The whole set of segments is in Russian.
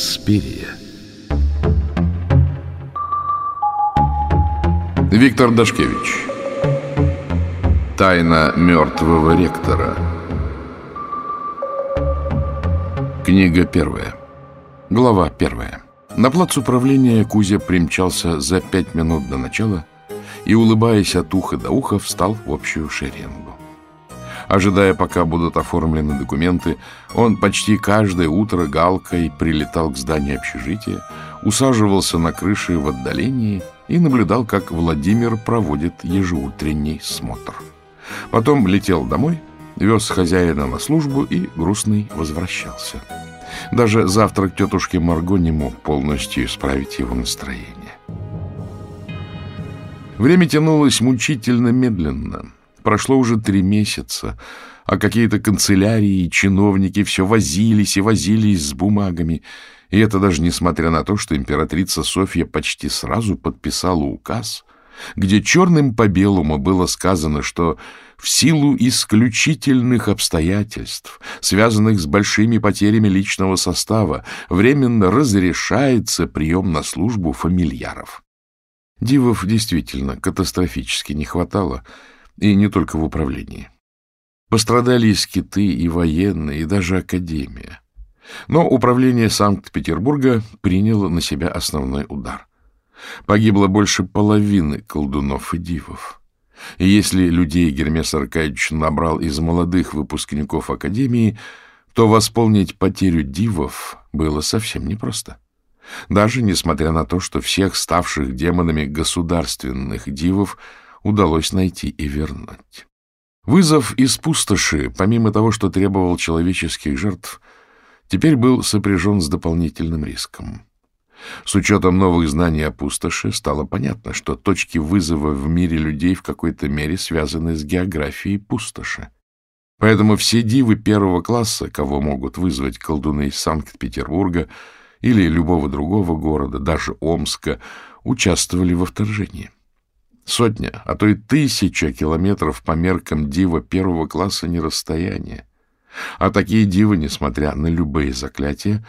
Инспирия. Виктор Дашкевич. Тайна мертвого ректора. Книга первая. Глава первая. На плац управления Кузя примчался за пять минут до начала и, улыбаясь от уха до уха, встал в общую шеренгу. Ожидая, пока будут оформлены документы, он почти каждое утро галкой прилетал к зданию общежития, усаживался на крыше в отдалении и наблюдал, как Владимир проводит ежеутренний смотр. Потом летел домой, вез хозяина на службу и грустный возвращался. Даже завтрак тетушки Марго не мог полностью исправить его настроение. Время тянулось мучительно медленно — Прошло уже три месяца, а какие-то канцелярии и чиновники все возились и возились с бумагами. И это даже несмотря на то, что императрица Софья почти сразу подписала указ, где черным по белому было сказано, что в силу исключительных обстоятельств, связанных с большими потерями личного состава, временно разрешается прием на службу фамильяров. Дивов действительно катастрофически не хватало — и не только в управлении. Пострадали и скиты, и военные, и даже академия. Но управление Санкт-Петербурга приняло на себя основной удар. Погибло больше половины колдунов и дивов. И если людей Гермес Аркадьевич набрал из молодых выпускников Академии, то восполнить потерю дивов было совсем непросто. Даже несмотря на то, что всех ставших демонами государственных дивов удалось найти и вернуть. Вызов из пустоши, помимо того, что требовал человеческих жертв, теперь был сопряжен с дополнительным риском. С учетом новых знаний о пустоши стало понятно, что точки вызова в мире людей в какой-то мере связаны с географией пустоши. Поэтому все дивы первого класса, кого могут вызвать колдуны из Санкт-Петербурга или любого другого города, даже Омска, участвовали во вторжении. Сотня, а то и тысяча километров по меркам дива первого класса не расстояние. А такие дивы, несмотря на любые заклятия,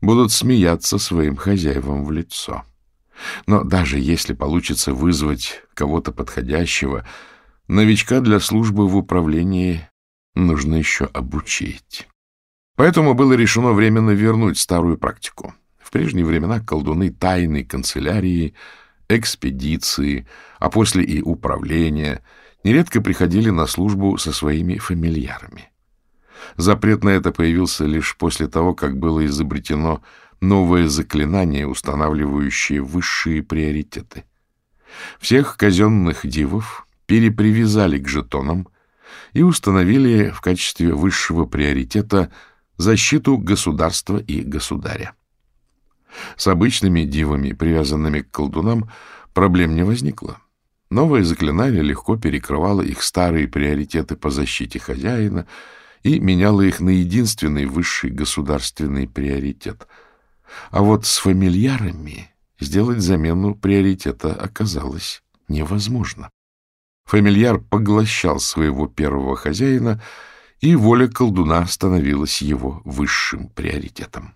будут смеяться своим хозяевам в лицо. Но даже если получится вызвать кого-то подходящего, новичка для службы в управлении нужно еще обучить. Поэтому было решено временно вернуть старую практику. В прежние времена колдуны тайной канцелярии — экспедиции, а после и управления, нередко приходили на службу со своими фамильярами. Запрет на это появился лишь после того, как было изобретено новое заклинание, устанавливающее высшие приоритеты. Всех казенных дивов перепривязали к жетонам и установили в качестве высшего приоритета защиту государства и государя. С обычными дивами, привязанными к колдунам, проблем не возникло. Новое заклинание легко перекрывало их старые приоритеты по защите хозяина и меняло их на единственный высший государственный приоритет. А вот с фамильярами сделать замену приоритета оказалось невозможно. Фамильяр поглощал своего первого хозяина, и воля колдуна становилась его высшим приоритетом.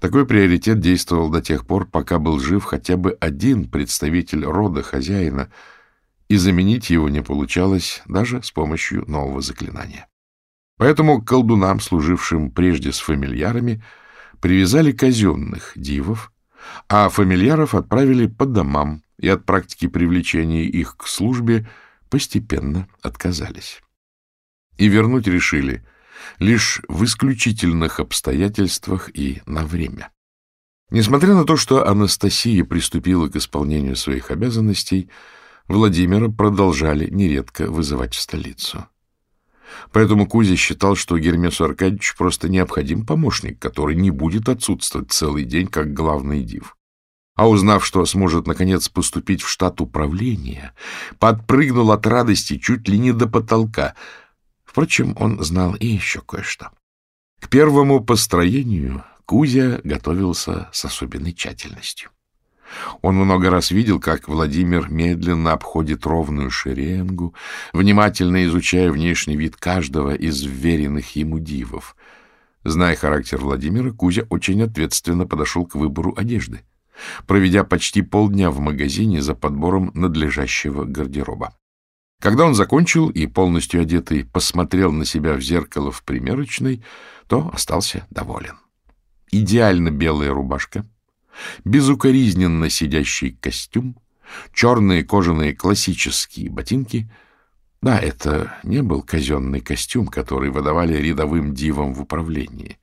Такой приоритет действовал до тех пор, пока был жив хотя бы один представитель рода хозяина, и заменить его не получалось даже с помощью нового заклинания. Поэтому к колдунам, служившим прежде с фамильярами, привязали казенных дивов, а фамильяров отправили по домам и от практики привлечения их к службе постепенно отказались. И вернуть решили — лишь в исключительных обстоятельствах и на время. Несмотря на то, что Анастасия приступила к исполнению своих обязанностей, Владимира продолжали нередко вызывать в столицу. Поэтому Кузя считал, что Гермесу Аркадьевичу просто необходим помощник, который не будет отсутствовать целый день как главный див. А узнав, что сможет, наконец, поступить в штат управления, подпрыгнул от радости чуть ли не до потолка — Впрочем, он знал и еще кое-что. К первому построению Кузя готовился с особенной тщательностью. Он много раз видел, как Владимир медленно обходит ровную шеренгу, внимательно изучая внешний вид каждого из вверенных ему дивов. Зная характер Владимира, Кузя очень ответственно подошел к выбору одежды, проведя почти полдня в магазине за подбором надлежащего гардероба. Когда он закончил и полностью одетый посмотрел на себя в зеркало в примерочной, то остался доволен. Идеально белая рубашка, безукоризненно сидящий костюм, черные кожаные классические ботинки. Да, это не был казенный костюм, который выдавали рядовым дивам в управлении.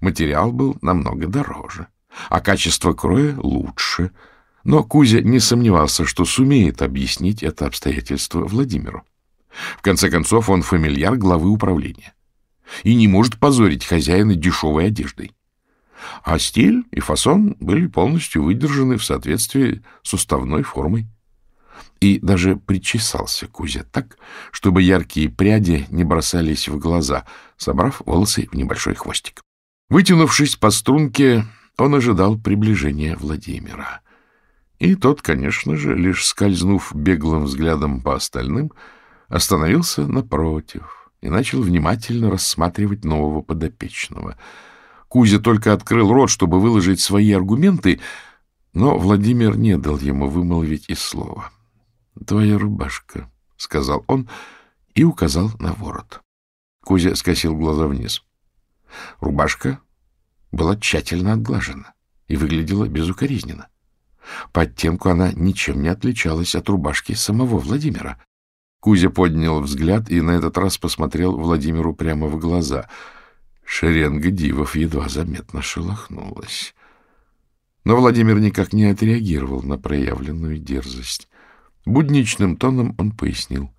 Материал был намного дороже, а качество кроя лучше — но Кузя не сомневался, что сумеет объяснить это обстоятельство Владимиру. В конце концов, он фамильяр главы управления и не может позорить хозяина дешевой одеждой. А стиль и фасон были полностью выдержаны в соответствии с уставной формой. И даже причесался Кузя так, чтобы яркие пряди не бросались в глаза, собрав волосы в небольшой хвостик. Вытянувшись по струнке, он ожидал приближения Владимира. И тот, конечно же, лишь скользнув беглым взглядом по остальным, остановился напротив и начал внимательно рассматривать нового подопечного. Кузя только открыл рот, чтобы выложить свои аргументы, но Владимир не дал ему вымолвить и слова. — Твоя рубашка, — сказал он и указал на ворот. Кузя скосил глаза вниз. Рубашка была тщательно отглажена и выглядела безукоризненно. По оттенку она ничем не отличалась от рубашки самого Владимира. Кузя поднял взгляд и на этот раз посмотрел Владимиру прямо в глаза. Шеренга дивов едва заметно шелохнулась. Но Владимир никак не отреагировал на проявленную дерзость. Будничным тоном он пояснил.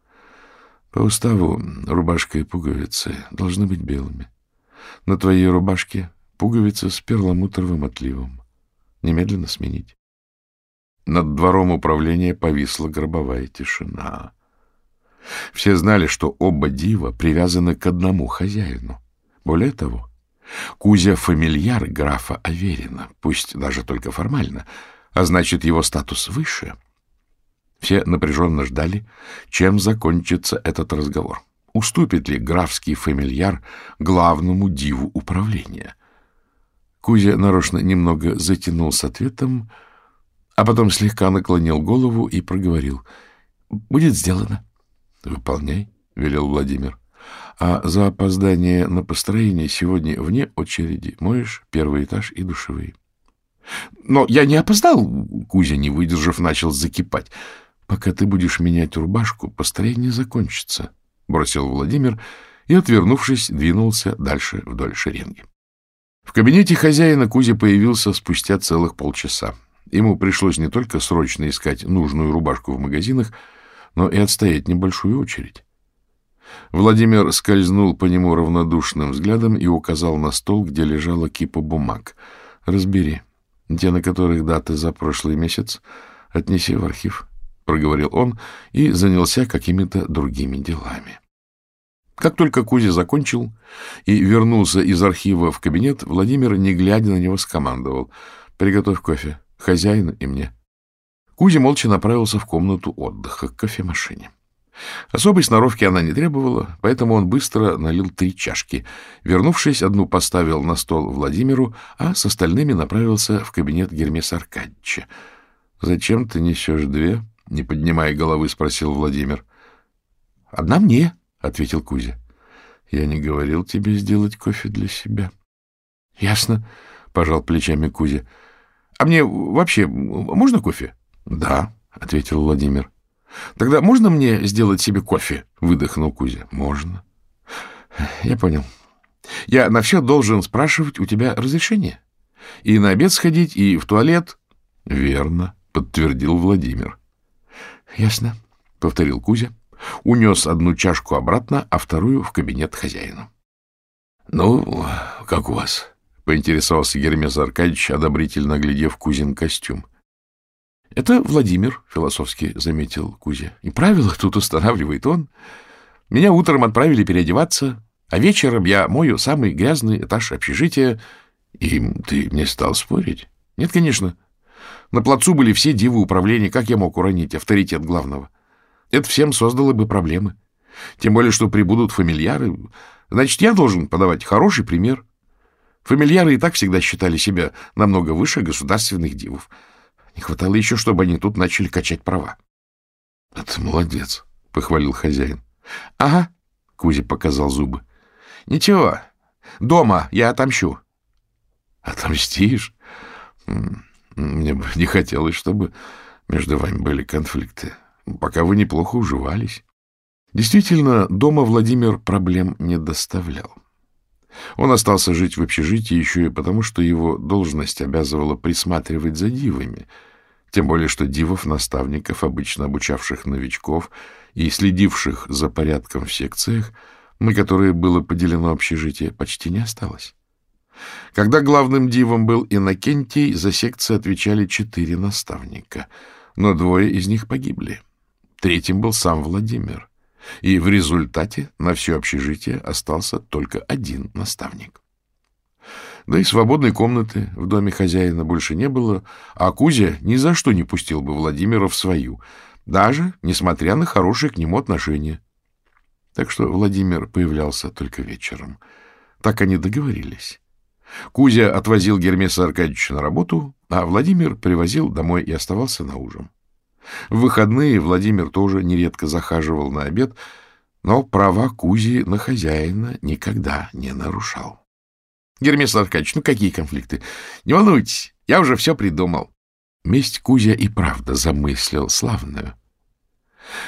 По уставу рубашка и пуговицы должны быть белыми. На твоей рубашке пуговицы с перламутровым отливом. Немедленно сменить. Над двором управления повисла гробовая тишина. Все знали, что оба дива привязаны к одному хозяину. Более того, Кузя — фамильяр графа Аверина, пусть даже только формально, а значит, его статус выше. Все напряженно ждали, чем закончится этот разговор. Уступит ли графский фамильяр главному диву управления? Кузя нарочно немного затянул с ответом — а потом слегка наклонил голову и проговорил. — Будет сделано. — Выполняй, — велел Владимир. — А за опоздание на построение сегодня вне очереди моешь первый этаж и душевые. — Но я не опоздал, — Кузя, не выдержав, начал закипать. — Пока ты будешь менять рубашку, построение закончится, — бросил Владимир и, отвернувшись, двинулся дальше вдоль шеренги. В кабинете хозяина Кузя появился спустя целых полчаса. Ему пришлось не только срочно искать нужную рубашку в магазинах, но и отстоять небольшую очередь. Владимир скользнул по нему равнодушным взглядом и указал на стол, где лежала кипа бумаг. «Разбери. Те, на которых даты за прошлый месяц, отнеси в архив», — проговорил он и занялся какими-то другими делами. Как только Кузя закончил и вернулся из архива в кабинет, Владимир, не глядя на него, скомандовал. «Приготовь кофе хозяину и мне. Кузя молча направился в комнату отдыха к кофемашине. Особой сноровки она не требовала, поэтому он быстро налил три чашки. Вернувшись, одну поставил на стол Владимиру, а с остальными направился в кабинет Гермеса Аркадьевича. — Зачем ты несешь две? — не поднимая головы, спросил Владимир. — Одна мне, — ответил Кузя. — Я не говорил тебе сделать кофе для себя. — Ясно, — пожал плечами Кузя. — А мне вообще можно кофе? — Да, — ответил Владимир. — Тогда можно мне сделать себе кофе? — выдохнул Кузя. — Можно. — Я понял. Я на все должен спрашивать у тебя разрешение? И на обед сходить, и в туалет? — Верно, — подтвердил Владимир. — Ясно, — повторил Кузя. Унес одну чашку обратно, а вторую в кабинет хозяина. — Ну, как у вас? — поинтересовался Гермес Аркадьевич, одобрительно глядев Кузин костюм. — Это Владимир, — философски заметил Кузя. — И правила тут устанавливает он. Меня утром отправили переодеваться, а вечером я мою самый грязный этаж общежития. И ты не стал спорить? Нет, конечно. На плацу были все дивы управления. Как я мог уронить авторитет главного? Это всем создало бы проблемы. Тем более, что прибудут фамильяры. Значит, я должен подавать хороший пример. Фамильяры и так всегда считали себя намного выше государственных дивов. Не хватало еще, чтобы они тут начали качать права. — Это молодец, — похвалил хозяин. — Ага, — Кузя показал зубы. — Ничего, дома я отомщу. — Отомстишь? Мне бы не хотелось, чтобы между вами были конфликты, пока вы неплохо уживались. Действительно, дома Владимир проблем не доставлял. Он остался жить в общежитии еще и потому, что его должность обязывала присматривать за дивами, тем более что дивов-наставников, обычно обучавших новичков и следивших за порядком в секциях, на которые было поделено общежитие, почти не осталось. Когда главным дивом был Иннокентий, за секции отвечали четыре наставника, но двое из них погибли. Третьим был сам Владимир — и в результате на все общежитие остался только один наставник. Да и свободной комнаты в доме хозяина больше не было, а Кузя ни за что не пустил бы Владимира в свою, даже несмотря на хорошие к нему отношения. Так что Владимир появлялся только вечером. Так они договорились. Кузя отвозил Гермеса Аркадьевича на работу, а Владимир привозил домой и оставался на ужин. В выходные Владимир тоже нередко захаживал на обед, но права Кузи на хозяина никогда не нарушал. — Гермес Аркадьевич, ну какие конфликты? Не волнуйтесь, я уже все придумал. Месть Кузя и правда замыслил славную.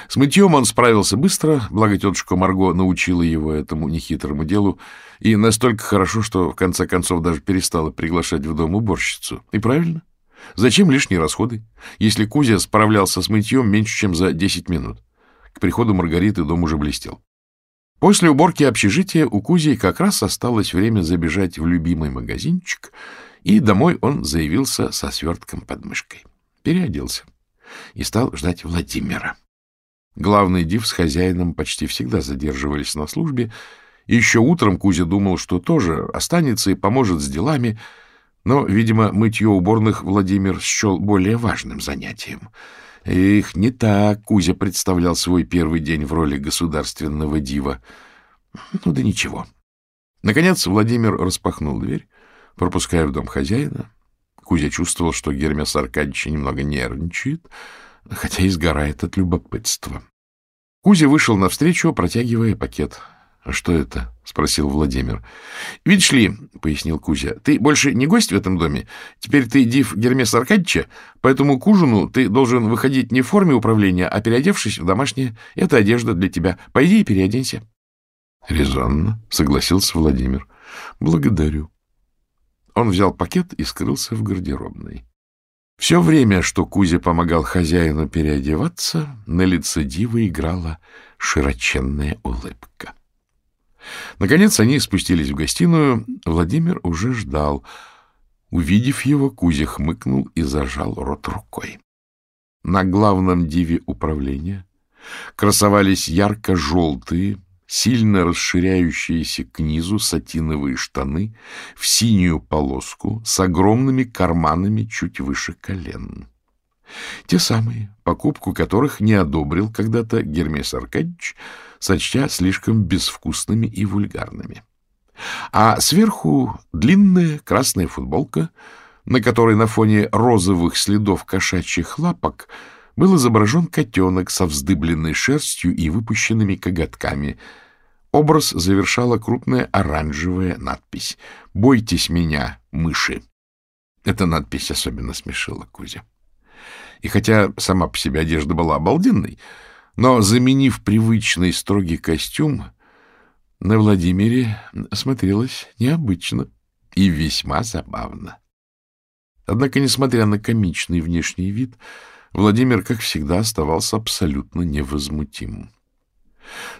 С мытьем он справился быстро, благо тетушка Марго научила его этому нехитрому делу, и настолько хорошо, что в конце концов даже перестала приглашать в дом уборщицу. И правильно. Зачем лишние расходы, если Кузя справлялся с мытьем меньше, чем за 10 минут? К приходу Маргариты дом уже блестел. После уборки общежития у Кузи как раз осталось время забежать в любимый магазинчик, и домой он заявился со свертком под мышкой. Переоделся и стал ждать Владимира. Главный див с хозяином почти всегда задерживались на службе, и еще утром Кузя думал, что тоже останется и поможет с делами, но, видимо, мытье уборных Владимир счел более важным занятием. Их не так Кузя представлял свой первый день в роли государственного дива. Ну да ничего. Наконец Владимир распахнул дверь, пропуская в дом хозяина. Кузя чувствовал, что Гермес Аркадьевич немного нервничает, хотя и сгорает от любопытства. Кузя вышел навстречу, протягивая пакет —— А что это? — спросил Владимир. — Видишь ли, — пояснил Кузя, — ты больше не гость в этом доме. Теперь ты див Гермеса Аркадьевича, поэтому к ужину ты должен выходить не в форме управления, а переодевшись в домашнее. Это одежда для тебя. Пойди и переоденься. — Резонно, — согласился Владимир. — Благодарю. Он взял пакет и скрылся в гардеробной. Все время, что Кузя помогал хозяину переодеваться, на лице дива играла широченная улыбка. Наконец они спустились в гостиную. Владимир уже ждал. Увидев его, Кузя хмыкнул и зажал рот рукой. На главном диве управления красовались ярко-желтые, сильно расширяющиеся к низу сатиновые штаны в синюю полоску с огромными карманами чуть выше колен. Те самые, покупку которых не одобрил когда-то Гермес Аркадьевич, сочтя слишком безвкусными и вульгарными. А сверху длинная красная футболка, на которой на фоне розовых следов кошачьих лапок был изображен котенок со вздыбленной шерстью и выпущенными коготками. Образ завершала крупная оранжевая надпись «Бойтесь меня, мыши». Эта надпись особенно смешила Кузя. И хотя сама по себе одежда была обалденной, но, заменив привычный строгий костюм, на Владимире смотрелось необычно и весьма забавно. Однако, несмотря на комичный внешний вид, Владимир, как всегда, оставался абсолютно невозмутимым.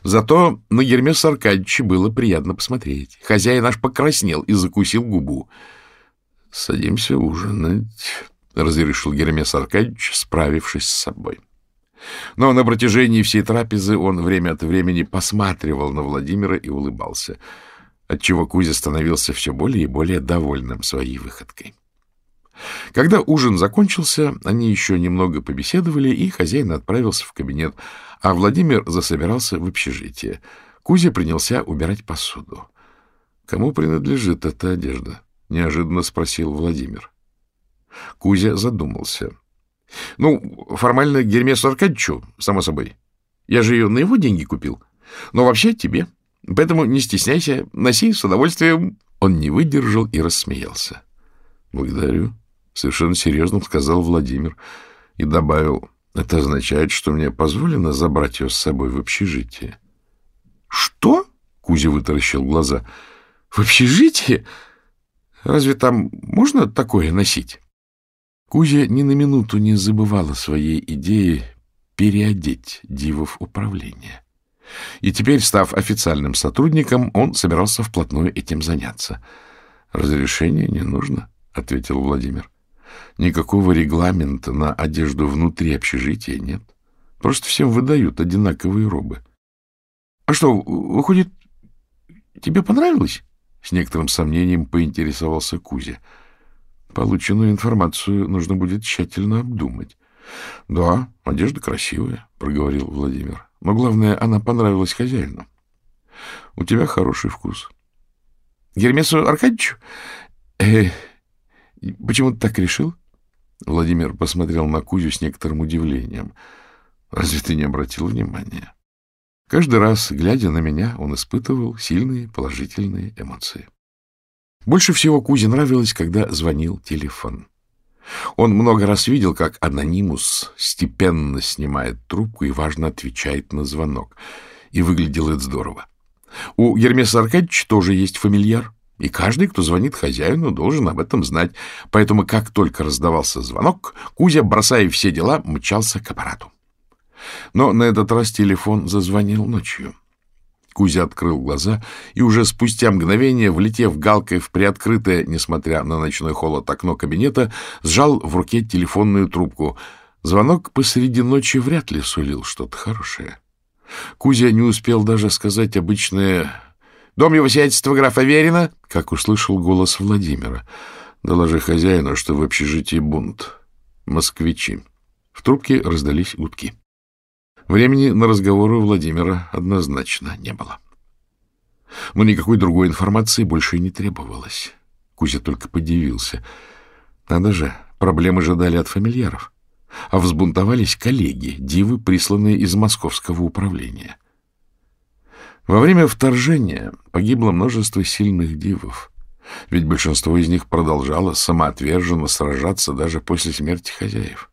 Зато на Гермеса Аркадьевича было приятно посмотреть. Хозяин аж покраснел и закусил губу. — Садимся ужинать, — разрешил Гермес Аркадьевич, справившись с собой. Но на протяжении всей трапезы он время от времени посматривал на Владимира и улыбался, отчего Кузя становился все более и более довольным своей выходкой. Когда ужин закончился, они еще немного побеседовали, и хозяин отправился в кабинет, а Владимир засобирался в общежитие. Кузя принялся убирать посуду. Кому принадлежит эта одежда? — неожиданно спросил Владимир. Кузя задумался. — Ну, формально Гермесу Аркадьевичу, само собой. Я же ее на его деньги купил. Но вообще тебе. Поэтому не стесняйся, носи с удовольствием. Он не выдержал и рассмеялся. — Благодарю. Совершенно серьезно сказал Владимир и добавил, это означает, что мне позволено забрать ее с собой в общежитие. — Что? — Кузя вытаращил глаза. — В общежитие? Разве там можно такое носить? Кузя ни на минуту не забывала своей идеи переодеть дивов управления. И теперь, став официальным сотрудником, он собирался вплотную этим заняться. — Разрешения не нужно, — ответил Владимир. — Никакого регламента на одежду внутри общежития нет. Просто всем выдают одинаковые робы. — А что, выходит, тебе понравилось? — с некоторым сомнением поинтересовался Кузя. Полученную информацию нужно будет тщательно обдумать. — Да, одежда красивая, — проговорил Владимир. Но главное, она понравилась хозяину. У тебя хороший вкус. Гермесу Аркадьевичу? Э, почему ты так решил? Владимир посмотрел на Кузю с некоторым удивлением. Разве ты не обратил внимания? Каждый раз, глядя на меня, он испытывал сильные положительные эмоции. Больше всего Кузе нравилось, когда звонил телефон. Он много раз видел, как анонимус степенно снимает трубку и важно отвечает на звонок. И выглядело это здорово. У Ермеса Аркадьевича тоже есть фамильяр, и каждый, кто звонит хозяину, должен об этом знать. Поэтому, как только раздавался звонок, Кузя, бросая все дела, мчался к аппарату. Но на этот раз телефон зазвонил ночью. Кузя открыл глаза и уже спустя мгновение, влетев галкой в приоткрытое, несмотря на ночной холод, окно кабинета, сжал в руке телефонную трубку. Звонок посреди ночи вряд ли сулил что-то хорошее. Кузя не успел даже сказать обычное «Дом его сиятельства графа Верина», как услышал голос Владимира. «Доложи хозяину, что в общежитии бунт. Москвичи». В трубке раздались гудки. Времени на разговоры у Владимира однозначно не было. Но никакой другой информации больше и не требовалось. Кузя только подивился. Надо же, проблемы ждали от фамильяров. А взбунтовались коллеги, дивы, присланные из московского управления. Во время вторжения погибло множество сильных дивов, ведь большинство из них продолжало самоотверженно сражаться даже после смерти хозяев.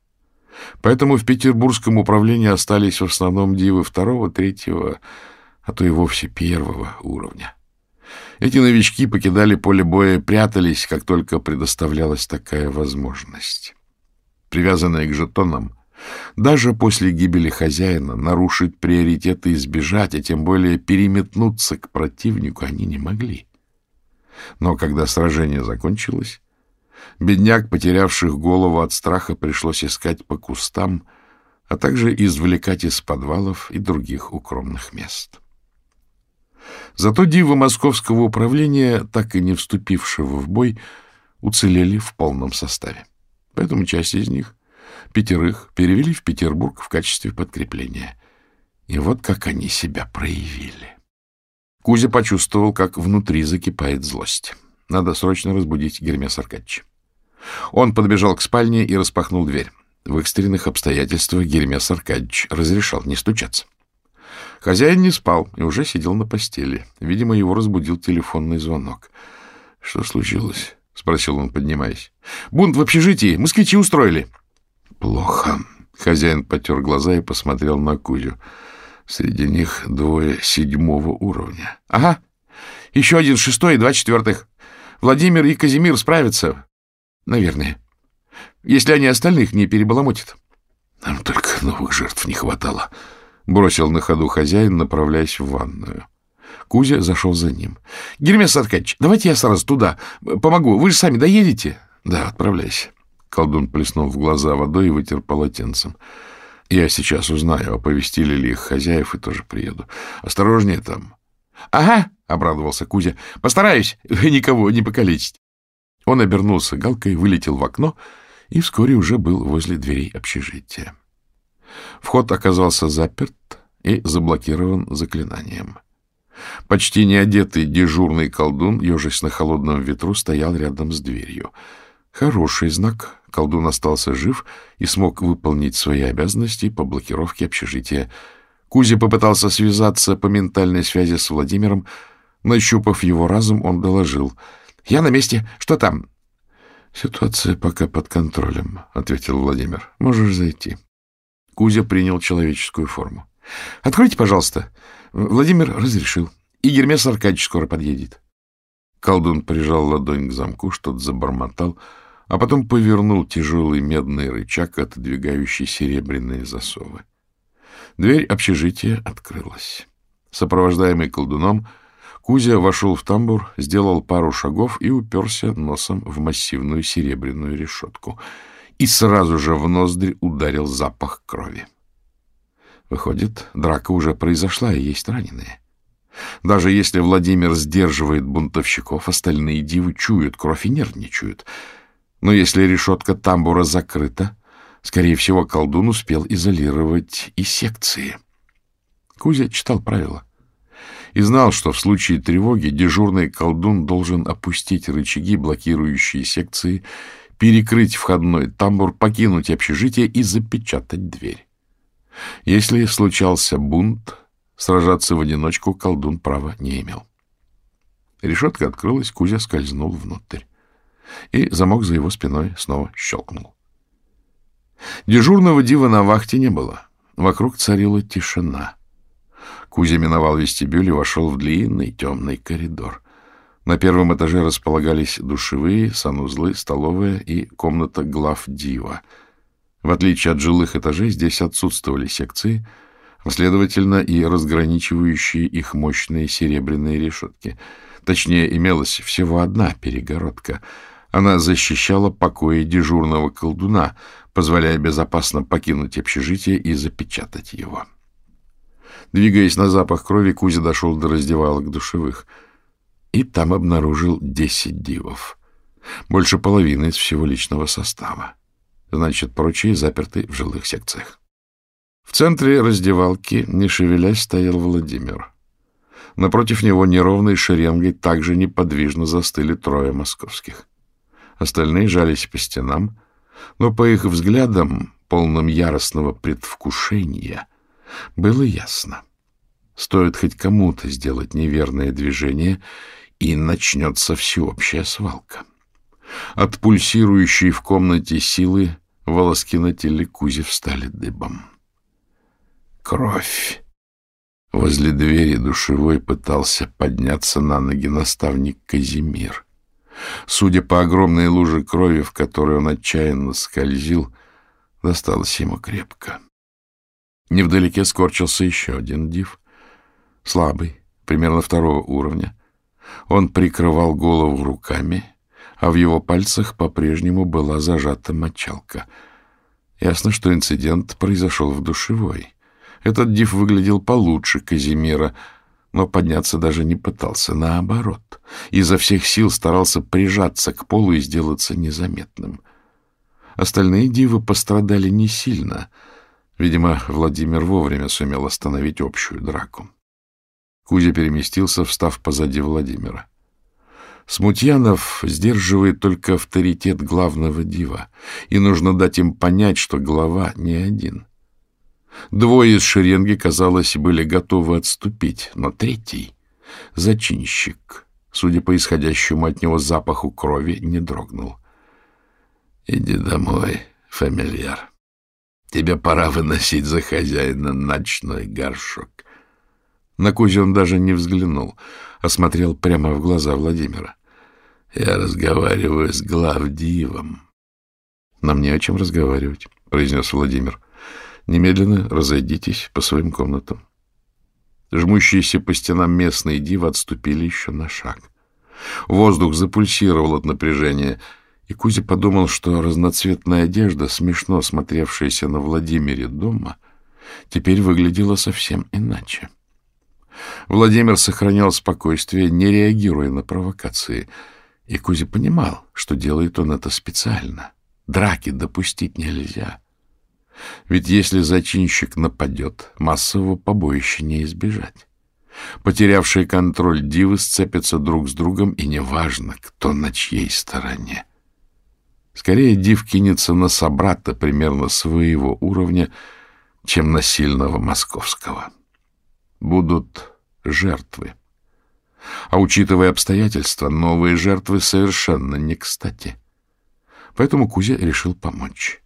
Поэтому в петербургском управлении остались в основном дивы второго, третьего, а то и вовсе первого уровня. Эти новички покидали поле боя и прятались, как только предоставлялась такая возможность. Привязанные к жетонам, даже после гибели хозяина нарушить приоритеты и сбежать, а тем более переметнуться к противнику они не могли. Но когда сражение закончилось, Бедняк, потерявших голову от страха, пришлось искать по кустам, а также извлекать из подвалов и других укромных мест. Зато дивы московского управления, так и не вступившего в бой, уцелели в полном составе. Поэтому часть из них, пятерых, перевели в Петербург в качестве подкрепления. И вот как они себя проявили. Кузя почувствовал, как внутри закипает злость. Надо срочно разбудить Гермес Аркадьевича. Он подбежал к спальне и распахнул дверь. В экстренных обстоятельствах Гермес Аркадьевич разрешал не стучаться. Хозяин не спал и уже сидел на постели. Видимо, его разбудил телефонный звонок. — Что случилось? — спросил он, поднимаясь. — Бунт в общежитии. Москвичи устроили. — Плохо. Хозяин потер глаза и посмотрел на Кузю. Среди них двое седьмого уровня. — Ага. Еще один шестой и два четвертых. Владимир и Казимир справятся. Наверное. Если они остальных не перебаламутят. Нам только новых жертв не хватало. Бросил на ходу хозяин, направляясь в ванную. Кузя зашел за ним. — Гермес Аркадьевич, давайте я сразу туда. Помогу. Вы же сами доедете? — Да, отправляйся. Колдун плеснул в глаза водой и вытер полотенцем. — Я сейчас узнаю, оповестили ли их хозяев, и тоже приеду. Осторожнее там. — Ага, — обрадовался Кузя. — Постараюсь никого не покалечить. Он обернулся галкой, вылетел в окно и вскоре уже был возле дверей общежития. Вход оказался заперт и заблокирован заклинанием. Почти не одетый дежурный колдун, ежась на холодном ветру, стоял рядом с дверью. Хороший знак. Колдун остался жив и смог выполнить свои обязанности по блокировке общежития. Кузя попытался связаться по ментальной связи с Владимиром. Нащупав его разум, он доложил. — Я на месте. Что там? — Ситуация пока под контролем, — ответил Владимир. — Можешь зайти. Кузя принял человеческую форму. — Откройте, пожалуйста. Владимир разрешил. И Гермес Аркадьевич скоро подъедет. Колдун прижал ладонь к замку, что-то забормотал, а потом повернул тяжелый медный рычаг, отодвигающий серебряные засовы. Дверь общежития открылась. Сопровождаемый колдуном, Кузя вошел в тамбур, сделал пару шагов и уперся носом в массивную серебряную решетку. И сразу же в ноздри ударил запах крови. Выходит, драка уже произошла, и есть раненые. Даже если Владимир сдерживает бунтовщиков, остальные дивы чуют кровь и нервничают. Но если решетка тамбура закрыта, скорее всего, колдун успел изолировать и секции. Кузя читал правила и знал, что в случае тревоги дежурный колдун должен опустить рычаги, блокирующие секции, перекрыть входной тамбур, покинуть общежитие и запечатать дверь. Если случался бунт, сражаться в одиночку колдун права не имел. Решетка открылась, Кузя скользнул внутрь. И замок за его спиной снова щелкнул. Дежурного дива на вахте не было. Вокруг царила тишина. Кузя миновал вестибюль и вошел в длинный темный коридор. На первом этаже располагались душевые, санузлы, столовая и комната глав дива. В отличие от жилых этажей, здесь отсутствовали секции — следовательно, и разграничивающие их мощные серебряные решетки. Точнее, имелась всего одна перегородка. Она защищала покои дежурного колдуна, позволяя безопасно покинуть общежитие и запечатать его. Двигаясь на запах крови, Кузя дошел до раздевалок душевых. И там обнаружил десять дивов. Больше половины из всего личного состава. Значит, прочие заперты в жилых секциях. В центре раздевалки, не шевелясь, стоял Владимир. Напротив него неровной шеренгой также неподвижно застыли трое московских. Остальные жались по стенам, но по их взглядам, полным яростного предвкушения, было ясно. Стоит хоть кому-то сделать неверное движение, и начнется всеобщая свалка. От пульсирующей в комнате силы волоски на теле Кузи встали дыбом. Кровь. Возле двери душевой пытался подняться на ноги наставник Казимир. Судя по огромной луже крови, в которой он отчаянно скользил, досталось ему крепко. Невдалеке скорчился еще один див, слабый, примерно второго уровня. Он прикрывал голову руками, а в его пальцах по-прежнему была зажата мочалка. Ясно, что инцидент произошел в душевой. Этот див выглядел получше Казимира, но подняться даже не пытался. Наоборот, изо всех сил старался прижаться к полу и сделаться незаметным. Остальные дивы пострадали не сильно. Видимо, Владимир вовремя сумел остановить общую драку. Кузя переместился, встав позади Владимира. Смутьянов сдерживает только авторитет главного дива, и нужно дать им понять, что глава не один — Двое из шеренги, казалось, были готовы отступить, но третий, зачинщик, судя по исходящему от него запаху крови, не дрогнул. — Иди домой, фамильяр. Тебе пора выносить за хозяина ночной горшок. На Кузю он даже не взглянул, а смотрел прямо в глаза Владимира. — Я разговариваю с главдивом. — Нам не о чем разговаривать, — произнес Владимир. Немедленно разойдитесь по своим комнатам. Жмущиеся по стенам местные дивы отступили еще на шаг. Воздух запульсировал от напряжения, и Кузя подумал, что разноцветная одежда, смешно смотревшаяся на Владимире дома, теперь выглядела совсем иначе. Владимир сохранял спокойствие, не реагируя на провокации, и Кузя понимал, что делает он это специально. Драки допустить нельзя. Ведь если зачинщик нападет, массового побоища не избежать. Потерявшие контроль дивы сцепятся друг с другом, и неважно, кто на чьей стороне. Скорее, див кинется на собрата примерно своего уровня, чем на сильного московского. Будут жертвы. А учитывая обстоятельства, новые жертвы совершенно не кстати. Поэтому Кузя решил помочь.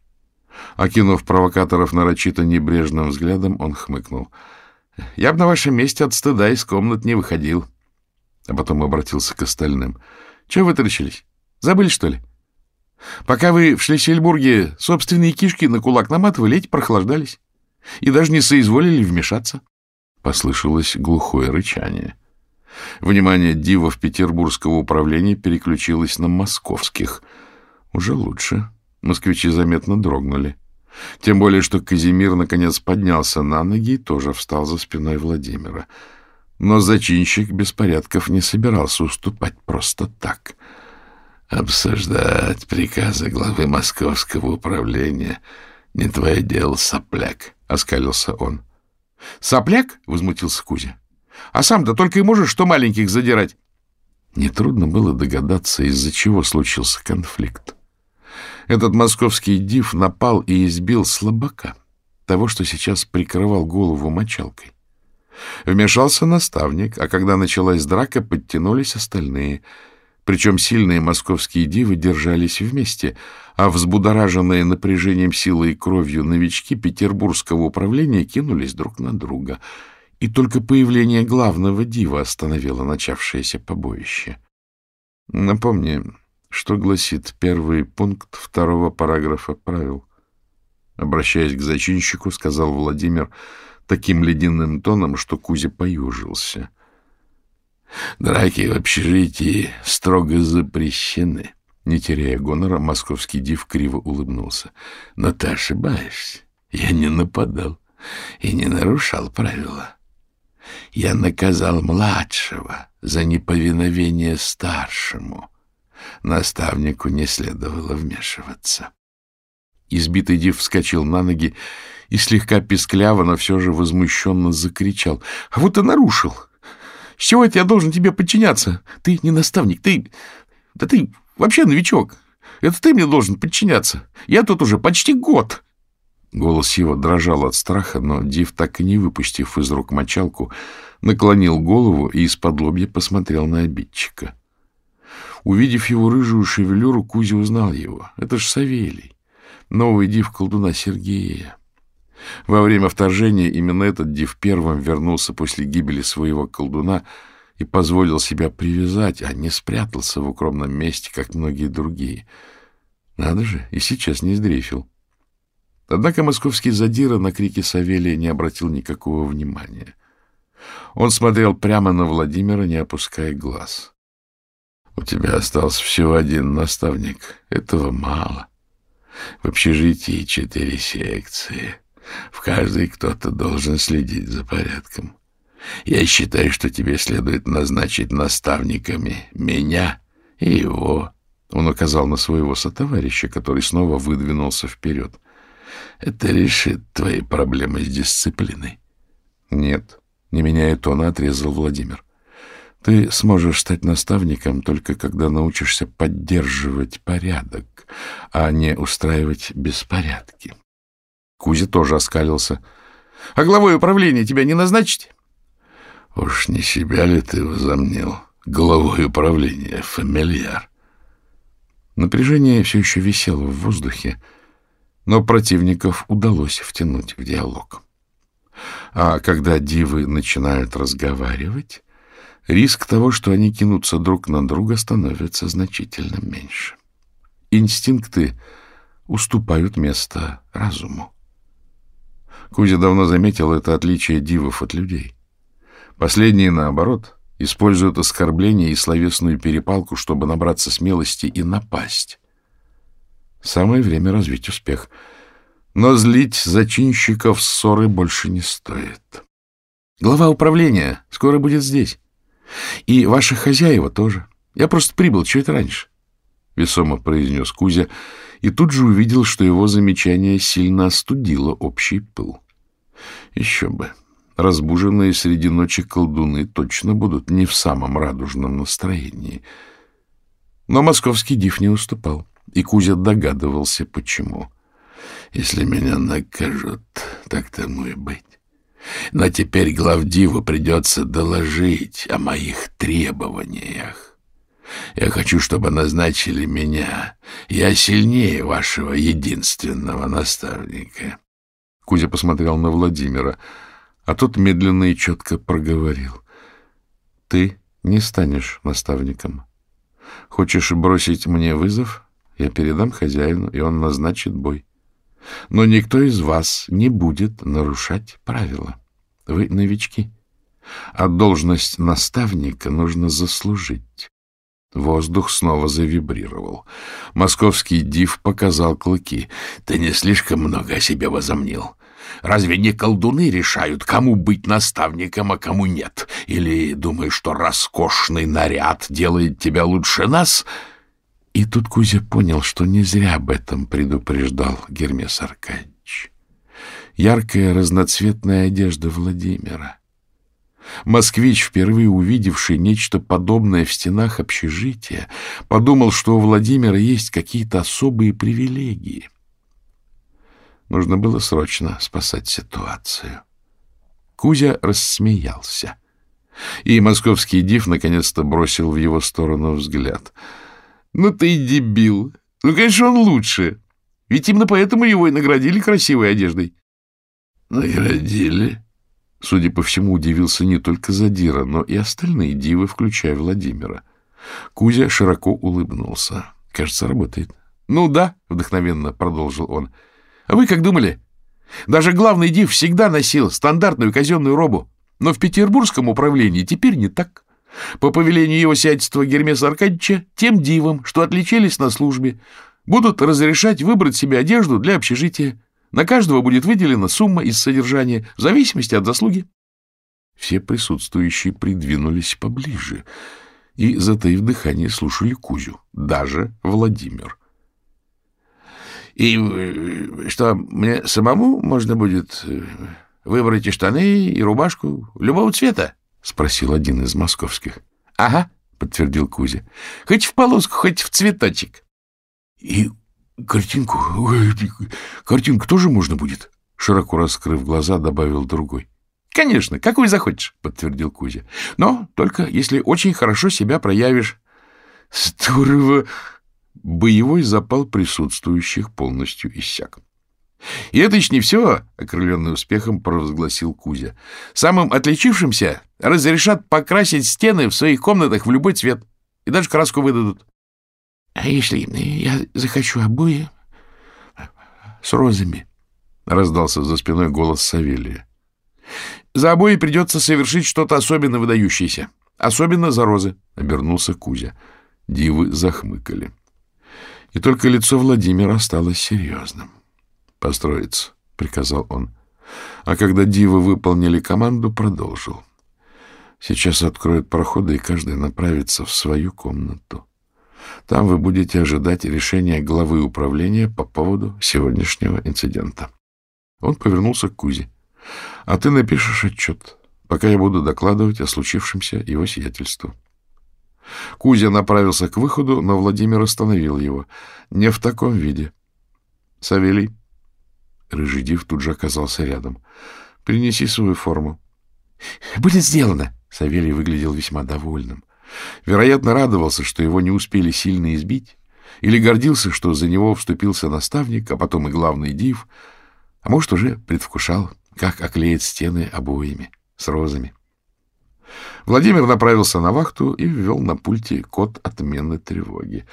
Окинув провокаторов нарочито небрежным взглядом, он хмыкнул. — Я бы на вашем месте от стыда из комнат не выходил. А потом обратился к остальным. — Чего вытаращились? Забыли, что ли? Пока вы в Шлиссельбурге собственные кишки на кулак наматывали, эти прохлаждались. И даже не соизволили вмешаться. Послышалось глухое рычание. Внимание дивов петербургского управления переключилось на московских. Уже лучше. Москвичи заметно дрогнули. Тем более, что Казимир наконец поднялся на ноги и тоже встал за спиной Владимира. Но зачинщик беспорядков не собирался уступать просто так. «Обсуждать приказы главы московского управления не твое дело, сопляк», — оскалился он. «Сопляк?» — возмутился Кузя. «А сам-то только и можешь что маленьких задирать». Нетрудно было догадаться, из-за чего случился конфликт. Этот московский див напал и избил слабака, того, что сейчас прикрывал голову мочалкой. Вмешался наставник, а когда началась драка, подтянулись остальные. Причем сильные московские дивы держались вместе, а взбудораженные напряжением силы и кровью новички петербургского управления кинулись друг на друга. И только появление главного дива остановило начавшееся побоище. Напомни, что гласит первый пункт второго параграфа правил? Обращаясь к зачинщику, сказал Владимир таким ледяным тоном, что Кузя поюжился. Драки в общежитии строго запрещены. Не теряя гонора, московский див криво улыбнулся. Но ты ошибаешься. Я не нападал и не нарушал правила. Я наказал младшего за неповиновение старшему. Наставнику не следовало вмешиваться. Избитый Див вскочил на ноги и слегка пискляво, но все же возмущенно закричал. — А вот ты нарушил! С чего это я должен тебе подчиняться? Ты не наставник, ты... Да ты вообще новичок. Это ты мне должен подчиняться. Я тут уже почти год. Голос его дрожал от страха, но Див, так и не выпустив из рук мочалку, наклонил голову и из-под лобья посмотрел на обидчика. Увидев его рыжую шевелюру, Кузя узнал его. Это ж Савелий, новый див колдуна Сергея. Во время вторжения именно этот див первым вернулся после гибели своего колдуна и позволил себя привязать, а не спрятался в укромном месте, как многие другие. Надо же, и сейчас не сдрефил. Однако московский задира на крики Савелия не обратил никакого внимания. Он смотрел прямо на Владимира, не опуская глаз. У тебя остался всего один наставник. Этого мало. В общежитии четыре секции. В каждой кто-то должен следить за порядком. Я считаю, что тебе следует назначить наставниками меня и его. Он указал на своего сотоварища, который снова выдвинулся вперед. Это решит твои проблемы с дисциплиной. Нет, не меняя тона, отрезал Владимир. Ты сможешь стать наставником только когда научишься поддерживать порядок, а не устраивать беспорядки. Кузя тоже оскалился. — А главой управления тебя не назначить? — Уж не себя ли ты возомнил? Главой управления, фамильяр. Напряжение все еще висело в воздухе, но противников удалось втянуть в диалог. А когда дивы начинают разговаривать, риск того, что они кинутся друг на друга, становится значительно меньше. Инстинкты уступают место разуму. Кузя давно заметил это отличие дивов от людей. Последние, наоборот, используют оскорбление и словесную перепалку, чтобы набраться смелости и напасть. Самое время развить успех. Но злить зачинщиков ссоры больше не стоит. Глава управления скоро будет здесь. И ваши хозяева тоже. Я просто прибыл чуть раньше. Весомо произнес Кузя и тут же увидел, что его замечание сильно остудило общий пыл. Еще бы. разбуженные среди ночи колдуны точно будут не в самом радужном настроении. Но московский див не уступал, и Кузя догадывался, почему. «Если меня накажут, так тому и быть. Но теперь главдиву придется доложить о моих требованиях. Я хочу, чтобы назначили меня. Я сильнее вашего единственного наставника». Кузя посмотрел на Владимира — а тот медленно и четко проговорил. — Ты не станешь наставником. Хочешь бросить мне вызов? Я передам хозяину, и он назначит бой. Но никто из вас не будет нарушать правила. Вы новички. А должность наставника нужно заслужить. Воздух снова завибрировал. Московский див показал клыки. — Ты не слишком много о себе возомнил. Разве не колдуны решают, кому быть наставником, а кому нет? Или думаешь, что роскошный наряд делает тебя лучше нас?» И тут Кузя понял, что не зря об этом предупреждал Гермес Аркадьевич. Яркая разноцветная одежда Владимира. Москвич, впервые увидевший нечто подобное в стенах общежития, подумал, что у Владимира есть какие-то особые привилегии — Нужно было срочно спасать ситуацию. Кузя рассмеялся. И московский див наконец-то бросил в его сторону взгляд. — Ну ты дебил! Ну, конечно, он лучше. Ведь именно поэтому его и наградили красивой одеждой. — Наградили? Судя по всему, удивился не только Задира, но и остальные дивы, включая Владимира. Кузя широко улыбнулся. Кажется, работает. — Ну да, — вдохновенно продолжил он, — а вы как думали? Даже главный див всегда носил стандартную казенную робу. Но в петербургском управлении теперь не так. По повелению его сядьства Гермеса Аркадьевича, тем дивам, что отличились на службе, будут разрешать выбрать себе одежду для общежития. На каждого будет выделена сумма из содержания в зависимости от заслуги. Все присутствующие придвинулись поближе и, затаив дыхание, слушали Кузю, даже Владимир. И э, что, мне самому можно будет э, выбрать и штаны, и рубашку любого цвета? — спросил один из московских. — Ага, — подтвердил Кузя. — Хоть в полоску, хоть в цветочек. — И картинку... Картинку тоже можно будет? — широко раскрыв глаза, добавил другой. — Конечно, какую захочешь, — подтвердил Кузя. — Но только если очень хорошо себя проявишь. — Здорово! Боевой запал присутствующих полностью иссяк. — И это еще не все, — окрыленный успехом провозгласил Кузя. — Самым отличившимся разрешат покрасить стены в своих комнатах в любой цвет. И даже краску выдадут. — А если я захочу обои с розами? — раздался за спиной голос Савелия. — За обои придется совершить что-то особенно выдающееся. Особенно за розы, — обернулся Кузя. Дивы захмыкали. — и только лицо Владимира осталось серьезным. «Построиться», — приказал он. А когда дивы выполнили команду, продолжил. «Сейчас откроют проходы, и каждый направится в свою комнату. Там вы будете ожидать решения главы управления по поводу сегодняшнего инцидента». Он повернулся к Кузе. «А ты напишешь отчет, пока я буду докладывать о случившемся его сиятельству». Кузя направился к выходу, но Владимир остановил его. Не в таком виде. — Савелий. Рыжий тут же оказался рядом. — Принеси свою форму. — Будет сделано. Савелий выглядел весьма довольным. Вероятно, радовался, что его не успели сильно избить, или гордился, что за него вступился наставник, а потом и главный див, а может, уже предвкушал, как оклеит стены обоями с розами. Владимир направился на вахту и ввел на пульте код отмены тревоги.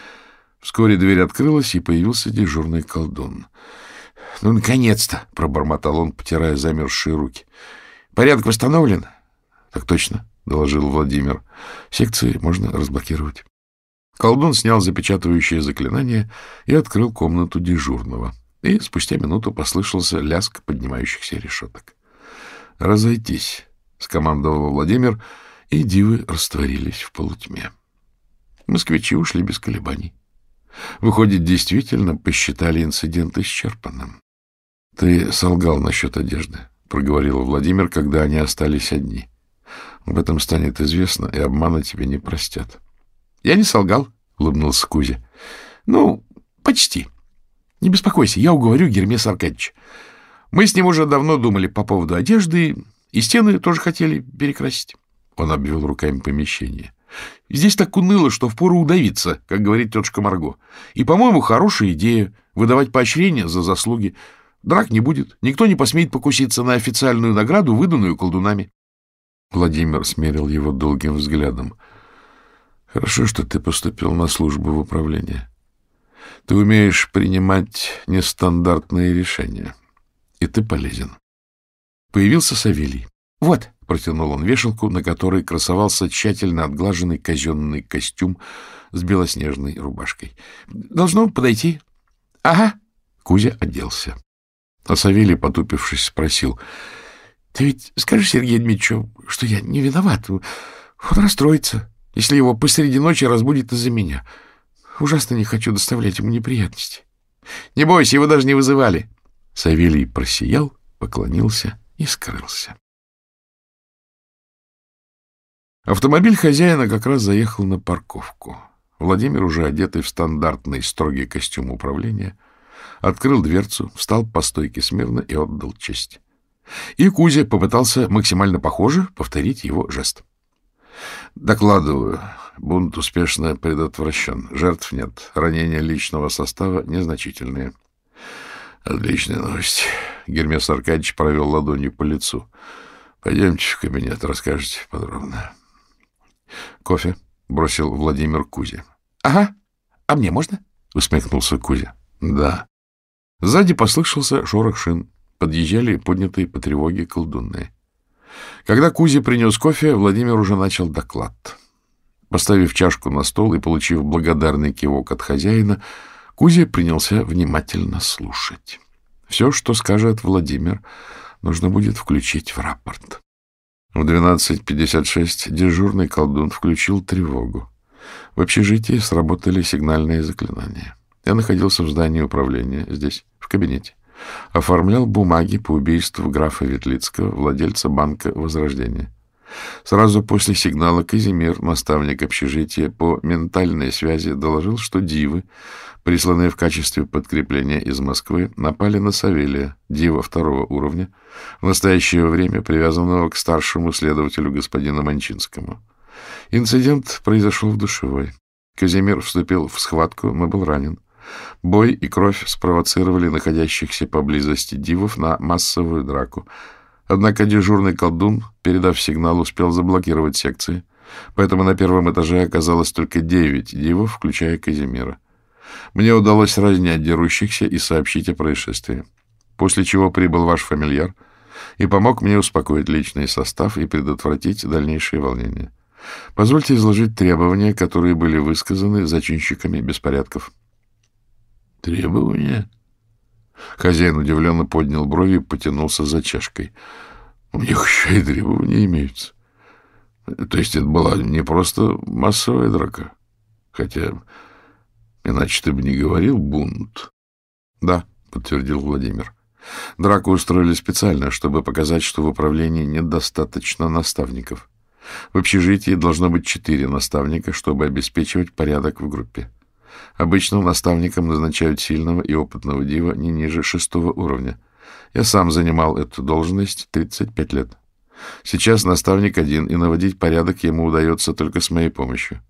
Вскоре дверь открылась, и появился дежурный колдун. — Ну, наконец-то! — пробормотал он, потирая замерзшие руки. — Порядок восстановлен? — Так точно, — доложил Владимир. — Секции можно разблокировать. Колдун снял запечатывающее заклинание и открыл комнату дежурного. И спустя минуту послышался лязг поднимающихся решеток. — Разойтись, — скомандовал Владимир, и дивы растворились в полутьме. Москвичи ушли без колебаний. Выходит, действительно посчитали инцидент исчерпанным. Ты солгал насчет одежды. — проговорил Владимир, когда они остались одни. «Об этом станет известно, и обмана тебе не простят». «Я не солгал», — улыбнулся Кузя. «Ну, почти. Не беспокойся, я уговорю Гермеса Аркадьевича. Мы с ним уже давно думали по поводу одежды, и стены тоже хотели перекрасить». Он обвел руками помещение. «Здесь так уныло, что впору удавиться, как говорит тетушка Марго. И, по-моему, хорошая идея — выдавать поощрение за заслуги. Драк не будет, никто не посмеет покуситься на официальную награду, выданную колдунами». Владимир смерил его долгим взглядом. «Хорошо, что ты поступил на службу в управление. Ты умеешь принимать нестандартные решения, и ты полезен». Появился Савелий. «Вот», — протянул он вешалку, на которой красовался тщательно отглаженный казенный костюм с белоснежной рубашкой. «Должно подойти». «Ага». Кузя оделся. А Савелий, потупившись, спросил. — Ты ведь скажешь Сергею Дмитриевичу, что я не виноват? Он расстроится, если его посреди ночи разбудит из-за меня. Ужасно не хочу доставлять ему неприятности. — Не бойся, его даже не вызывали. Савелий просиял, поклонился и скрылся. Автомобиль хозяина как раз заехал на парковку. Владимир, уже одетый в стандартный строгий костюм управления, открыл дверцу, встал по стойке смирно и отдал честь. И Кузя попытался максимально похоже повторить его жест. Докладываю. Бунт успешно предотвращен. Жертв нет. Ранения личного состава незначительные. Отличная новость. Гермес Аркадьевич провел ладонью по лицу. Пойдемте в кабинет, расскажете подробно. Кофе бросил Владимир Кузе. — Ага. А мне можно? — усмехнулся Кузя. — Да. Сзади послышался шорох шин. Подъезжали поднятые по тревоге колдунные. Когда Кузя принес кофе, Владимир уже начал доклад. Поставив чашку на стол и получив благодарный кивок от хозяина, Кузя принялся внимательно слушать. Все, что скажет Владимир, нужно будет включить в рапорт. В 12.56 дежурный колдун включил тревогу. В общежитии сработали сигнальные заклинания. Я находился в здании управления, здесь, в кабинете. Оформлял бумаги по убийству графа Ветлицкого, владельца банка «Возрождение». Сразу после сигнала Казимир, наставник общежития по ментальной связи, доложил, что дивы, присланные в качестве подкрепления из Москвы, напали на Савелия, дива второго уровня, в настоящее время привязанного к старшему следователю господину Манчинскому. Инцидент произошел в душевой. Казимир вступил в схватку, но был ранен. Бой и кровь спровоцировали находящихся поблизости дивов на массовую драку. Однако дежурный колдун, передав сигнал, успел заблокировать секции, поэтому на первом этаже оказалось только девять дивов, включая Казимира. Мне удалось разнять дерущихся и сообщить о происшествии, после чего прибыл ваш фамильяр и помог мне успокоить личный состав и предотвратить дальнейшие волнения. Позвольте изложить требования, которые были высказаны зачинщиками беспорядков. Требования? Хозяин удивленно поднял брови и потянулся за чашкой. У них еще и требования имеются. То есть это была не просто массовая драка. Хотя, иначе ты бы не говорил бунт. Да, подтвердил Владимир. Драку устроили специально, чтобы показать, что в управлении недостаточно наставников. В общежитии должно быть четыре наставника, чтобы обеспечивать порядок в группе. Обычно наставником назначают сильного и опытного дива не ниже шестого уровня. Я сам занимал эту должность 35 лет. Сейчас наставник один, и наводить порядок ему удается только с моей помощью.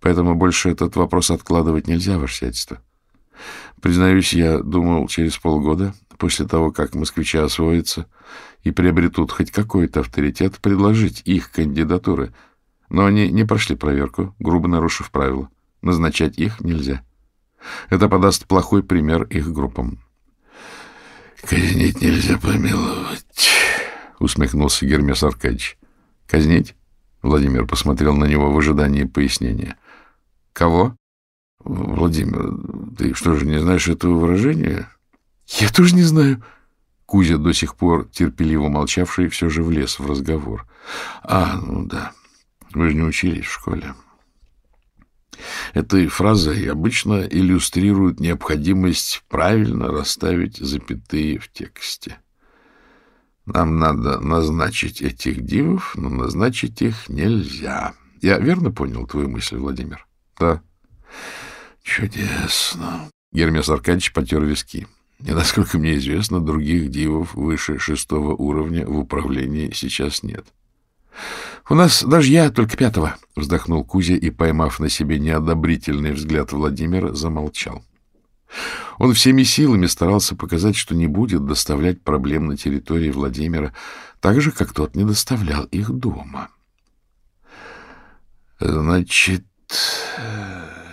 Поэтому больше этот вопрос откладывать нельзя, ваше сиятельство. Признаюсь, я думал через полгода, после того, как москвичи освоятся и приобретут хоть какой-то авторитет, предложить их кандидатуры. Но они не прошли проверку, грубо нарушив правила. Назначать их нельзя. Это подаст плохой пример их группам. — Казнить нельзя помиловать, — усмехнулся Гермес Аркадьевич. — Казнить? — Владимир посмотрел на него в ожидании пояснения. — Кого? — Владимир, ты что же, не знаешь этого выражения? — Я тоже не знаю. Кузя, до сих пор терпеливо молчавший, все же влез в разговор. — А, ну да, вы же не учились в школе. — Этой фразой обычно иллюстрируют необходимость правильно расставить запятые в тексте. Нам надо назначить этих дивов, но назначить их нельзя. Я верно понял твою мысль, Владимир? Да. Чудесно. Гермес Аркадьевич потер виски. И, насколько мне известно, других дивов выше шестого уровня в управлении сейчас нет. — У нас даже я только пятого, — вздохнул Кузя и, поймав на себе неодобрительный взгляд Владимира, замолчал. Он всеми силами старался показать, что не будет доставлять проблем на территории Владимира, так же, как тот не доставлял их дома. — Значит,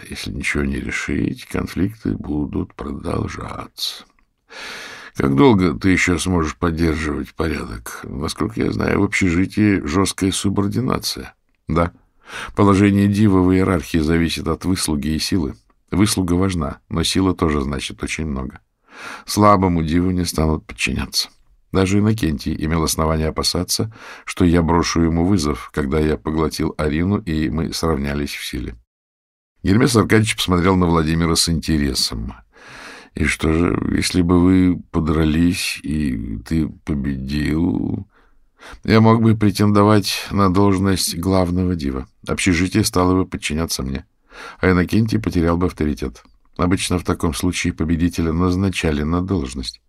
если ничего не решить, конфликты будут продолжаться. Как долго ты еще сможешь поддерживать порядок? Насколько я знаю, в общежитии жесткая субординация. Да. Положение дива в иерархии зависит от выслуги и силы. Выслуга важна, но сила тоже значит очень много. Слабому диву не станут подчиняться. Даже Иннокентий имел основание опасаться, что я брошу ему вызов, когда я поглотил Арину, и мы сравнялись в силе. Гермес Аркадьевич посмотрел на Владимира с интересом. И что же, если бы вы подрались, и ты победил... Я мог бы претендовать на должность главного дива. Общежитие стало бы подчиняться мне, а Иннокентий потерял бы авторитет. Обычно в таком случае победителя назначали на должность.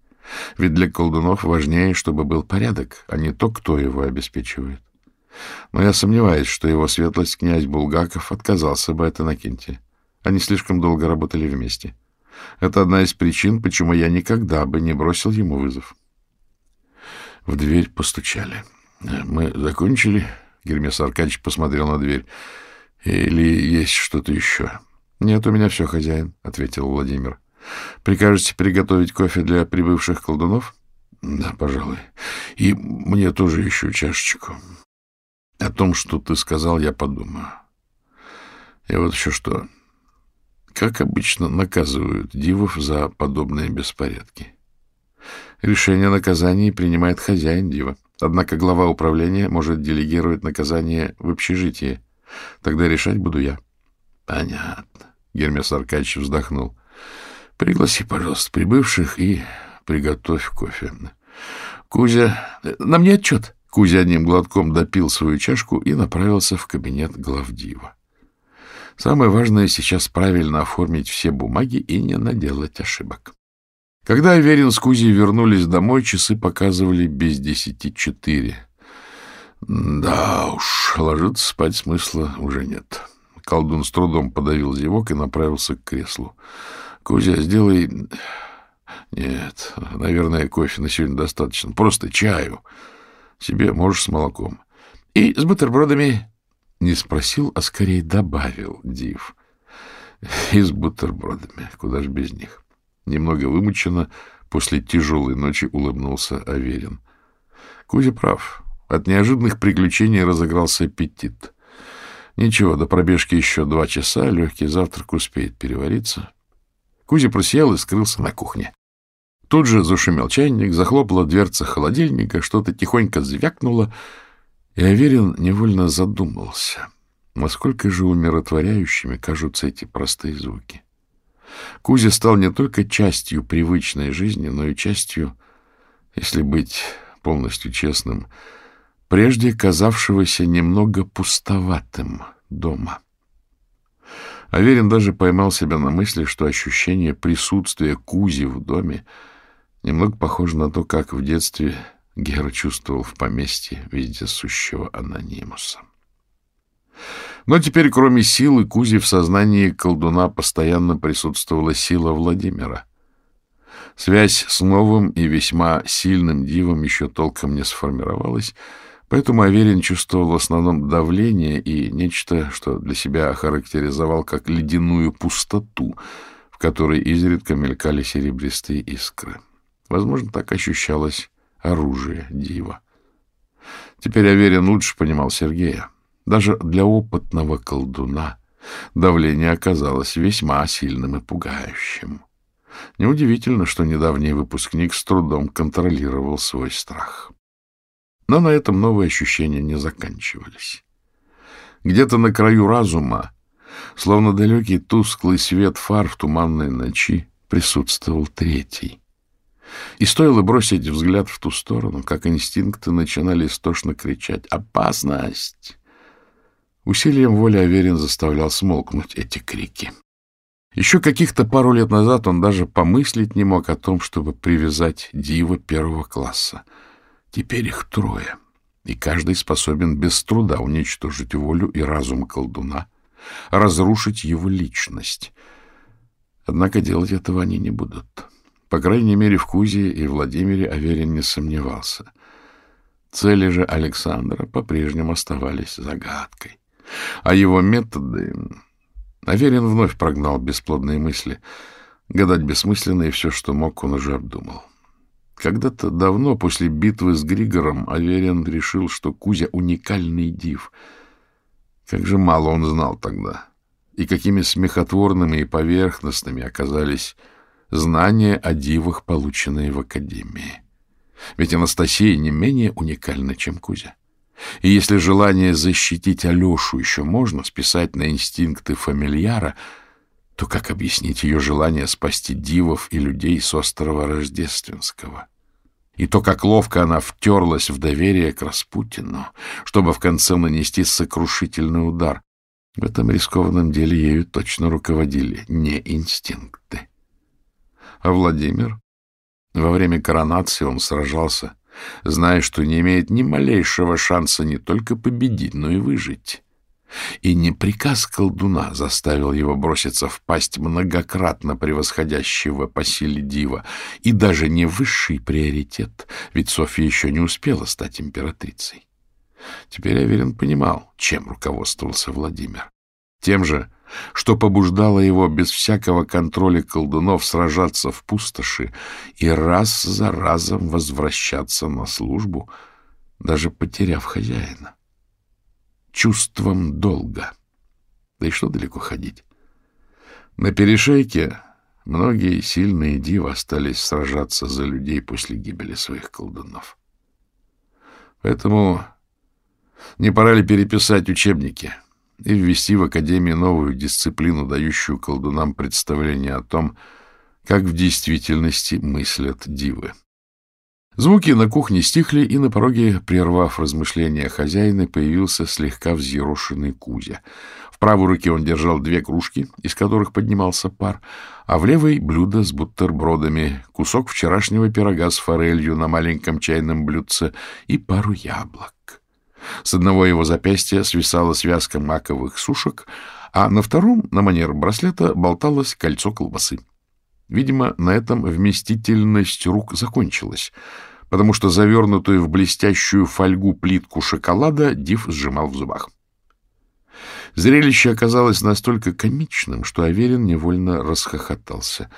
Ведь для колдунов важнее, чтобы был порядок, а не то, кто его обеспечивает. Но я сомневаюсь, что его светлость князь Булгаков отказался бы от Иннокентия. Они слишком долго работали вместе. Это одна из причин, почему я никогда бы не бросил ему вызов. В дверь постучали. Мы закончили? Гермес Аркадьевич посмотрел на дверь. Или есть что-то еще? Нет, у меня все, хозяин, — ответил Владимир. Прикажете приготовить кофе для прибывших колдунов? Да, пожалуй. И мне тоже еще чашечку. О том, что ты сказал, я подумаю. И вот еще что. Как обычно наказывают дивов за подобные беспорядки? Решение о наказании принимает хозяин дива. Однако глава управления может делегировать наказание в общежитии. Тогда решать буду я. — Понятно. Гермес Аркадьевич вздохнул. — Пригласи, пожалуйста, прибывших и приготовь кофе. — Кузя, на мне отчет. Кузя одним глотком допил свою чашку и направился в кабинет главдива. Самое важное сейчас правильно оформить все бумаги и не наделать ошибок. Когда Аверин с Кузей вернулись домой, часы показывали без десяти четыре. Да уж, ложиться спать смысла уже нет. Колдун с трудом подавил зевок и направился к креслу. — Кузя, сделай... Нет, наверное, кофе на сегодня достаточно. Просто чаю. Себе можешь с молоком. И с бутербродами не спросил, а скорее добавил Див. И с бутербродами. Куда ж без них? Немного вымученно после тяжелой ночи улыбнулся Аверин. Кузя прав. От неожиданных приключений разыгрался аппетит. Ничего, до пробежки еще два часа, легкий завтрак успеет перевариться. Кузя просиял и скрылся на кухне. Тут же зашумел чайник, захлопала дверца холодильника, что-то тихонько звякнуло — и Аверин невольно задумался, насколько же умиротворяющими кажутся эти простые звуки. Кузя стал не только частью привычной жизни, но и частью, если быть полностью честным, прежде казавшегося немного пустоватым дома. Аверин даже поймал себя на мысли, что ощущение присутствия Кузи в доме немного похоже на то, как в детстве Гера чувствовал в поместье вездесущего анонимуса. Но теперь, кроме силы Кузи, в сознании колдуна постоянно присутствовала сила Владимира. Связь с новым и весьма сильным дивом еще толком не сформировалась, поэтому Аверин чувствовал в основном давление и нечто, что для себя охарактеризовал как ледяную пустоту, в которой изредка мелькали серебристые искры. Возможно, так ощущалось оружие дива. Теперь Аверин лучше понимал Сергея. Даже для опытного колдуна давление оказалось весьма сильным и пугающим. Неудивительно, что недавний выпускник с трудом контролировал свой страх. Но на этом новые ощущения не заканчивались. Где-то на краю разума, словно далекий тусклый свет фар в туманной ночи, присутствовал третий. И стоило бросить взгляд в ту сторону, как инстинкты начинали истошно кричать «Опасность!». Усилием воли Аверин заставлял смолкнуть эти крики. Еще каких-то пару лет назад он даже помыслить не мог о том, чтобы привязать дива первого класса. Теперь их трое, и каждый способен без труда уничтожить волю и разум колдуна, разрушить его личность. Однако делать этого они не будут. По крайней мере, в Кузе и Владимире Аверин не сомневался. Цели же Александра по-прежнему оставались загадкой. А его методы... Аверин вновь прогнал бесплодные мысли. Гадать бессмысленно, и все, что мог, он уже обдумал. Когда-то давно, после битвы с Григором, Аверин решил, что Кузя — уникальный див. Как же мало он знал тогда. И какими смехотворными и поверхностными оказались знания о дивах, полученные в Академии. Ведь Анастасия не менее уникальна, чем Кузя. И если желание защитить Алешу еще можно списать на инстинкты фамильяра, то как объяснить ее желание спасти дивов и людей с острова Рождественского? И то, как ловко она втерлась в доверие к Распутину, чтобы в конце нанести сокрушительный удар. В этом рискованном деле ею точно руководили не инстинкты. А Владимир? Во время коронации он сражался зная, что не имеет ни малейшего шанса не только победить, но и выжить. И не приказ колдуна заставил его броситься в пасть многократно превосходящего по силе дива, и даже не высший приоритет, ведь Софья еще не успела стать императрицей. Теперь Аверин понимал, чем руководствовался Владимир. Тем же, что побуждало его без всякого контроля колдунов сражаться в пустоши и раз за разом возвращаться на службу, даже потеряв хозяина. Чувством долга. Да и что далеко ходить? На перешейке многие сильные дивы остались сражаться за людей после гибели своих колдунов. Поэтому не пора ли переписать учебники — и ввести в Академии новую дисциплину, дающую колдунам представление о том, как в действительности мыслят дивы. Звуки на кухне стихли, и на пороге, прервав размышления хозяина, появился слегка взъерошенный Кузя. В правой руке он держал две кружки, из которых поднимался пар, а в левой — блюдо с бутербродами, кусок вчерашнего пирога с форелью на маленьком чайном блюдце и пару яблок. С одного его запястья свисала связка маковых сушек, а на втором, на манер браслета, болталось кольцо колбасы. Видимо, на этом вместительность рук закончилась, потому что завернутую в блестящую фольгу плитку шоколада Див сжимал в зубах. Зрелище оказалось настолько комичным, что Аверин невольно расхохотался.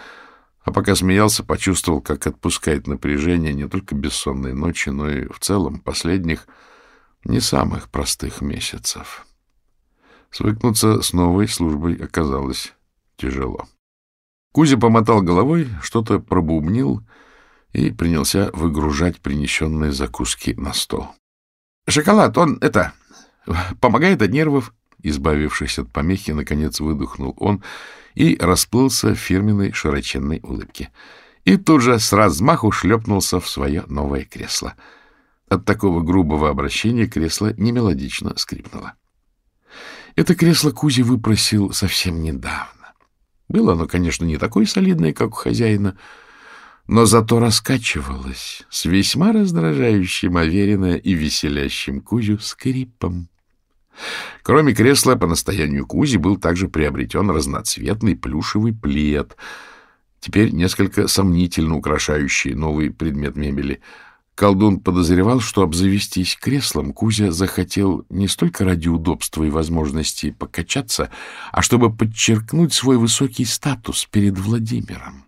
А пока смеялся, почувствовал, как отпускает напряжение не только бессонной ночи, но и в целом последних не самых простых месяцев. Свыкнуться с новой службой оказалось тяжело. Кузя помотал головой, что-то пробубнил и принялся выгружать принесенные закуски на стол. — Шоколад, он, это, помогает от нервов. Избавившись от помехи, наконец выдохнул он и расплылся в фирменной широченной улыбке. И тут же с размаху шлепнулся в свое новое кресло — от такого грубого обращения кресло немелодично скрипнуло. Это кресло Кузи выпросил совсем недавно. Было оно, конечно, не такое солидное, как у хозяина, но зато раскачивалось с весьма раздражающим Аверина и веселящим Кузю скрипом. Кроме кресла, по настоянию Кузи был также приобретен разноцветный плюшевый плед, теперь несколько сомнительно украшающий новый предмет мебели — Колдун подозревал, что обзавестись креслом Кузя захотел не столько ради удобства и возможности покачаться, а чтобы подчеркнуть свой высокий статус перед Владимиром.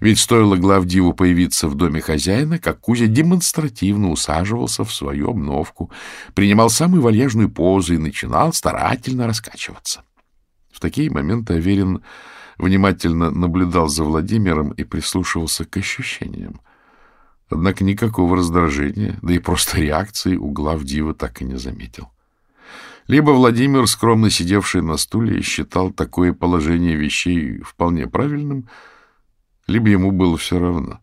Ведь стоило главдиву появиться в доме хозяина, как Кузя демонстративно усаживался в свою обновку, принимал самую вальяжную позу и начинал старательно раскачиваться. В такие моменты Аверин внимательно наблюдал за Владимиром и прислушивался к ощущениям. Однако никакого раздражения, да и просто реакции у глав дива так и не заметил. Либо Владимир, скромно сидевший на стуле, считал такое положение вещей вполне правильным, либо ему было все равно.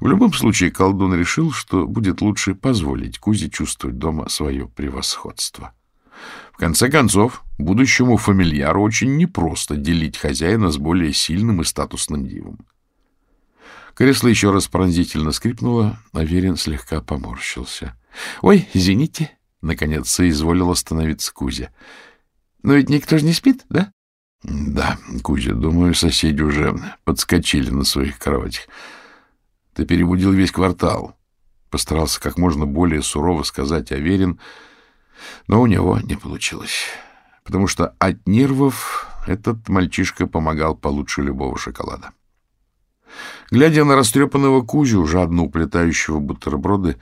В любом случае колдун решил, что будет лучше позволить Кузе чувствовать дома свое превосходство. В конце концов, будущему фамильяру очень непросто делить хозяина с более сильным и статусным дивом. Кресло еще раз пронзительно скрипнуло, а Верин слегка поморщился. — Ой, извините, — наконец соизволил остановиться Кузя. — Но ведь никто же не спит, да? — Да, Кузя, думаю, соседи уже подскочили на своих кроватях. Ты перебудил весь квартал. Постарался как можно более сурово сказать Аверин, но у него не получилось. Потому что от нервов этот мальчишка помогал получше любого шоколада. Глядя на растрепанного Кузю, жадно уплетающего бутерброды,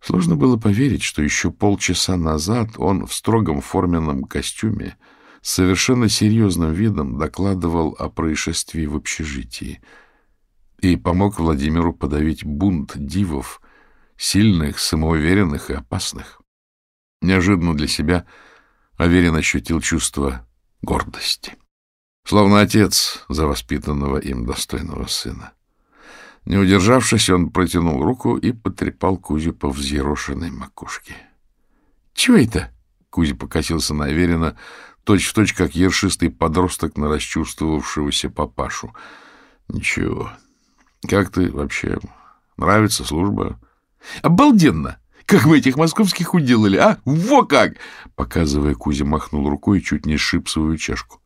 сложно было поверить, что еще полчаса назад он в строгом форменном костюме с совершенно серьезным видом докладывал о происшествии в общежитии и помог Владимиру подавить бунт дивов, сильных, самоуверенных и опасных. Неожиданно для себя Аверин ощутил чувство гордости. Словно отец за воспитанного им достойного сына. Не удержавшись, он протянул руку и потрепал Кузю по взъерошенной макушке. — Чего это? — Кузя покосился на Аверина, точь-в-точь, как ершистый подросток на расчувствовавшегося папашу. — Ничего. Как ты вообще? Нравится служба? — Обалденно! Как мы этих московских уделали, а? Во как! Показывая, Кузя махнул рукой и чуть не сшиб свою чашку.